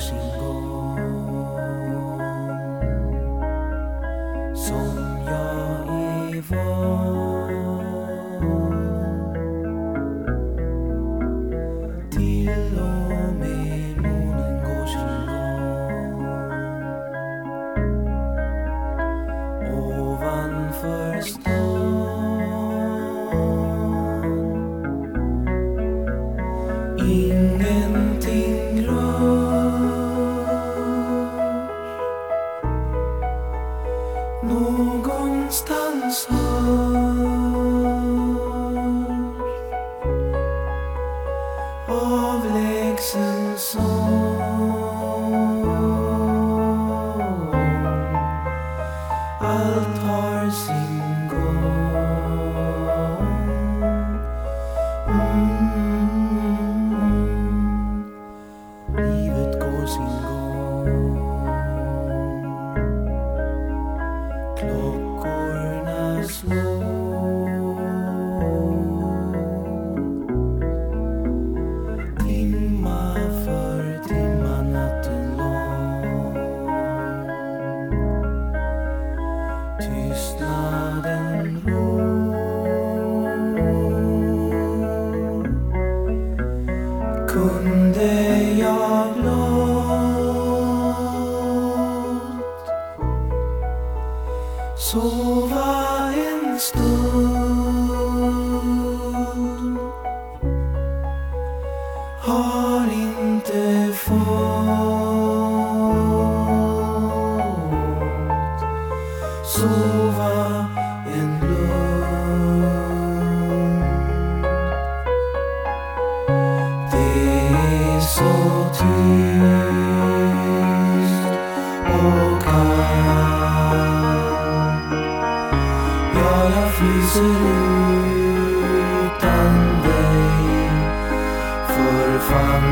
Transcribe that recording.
sin som jag är van till och med månen går sin gång ovanför stan Ingenting rör någonstans hörs avlägsen sång. kunde jag blott sova en stund.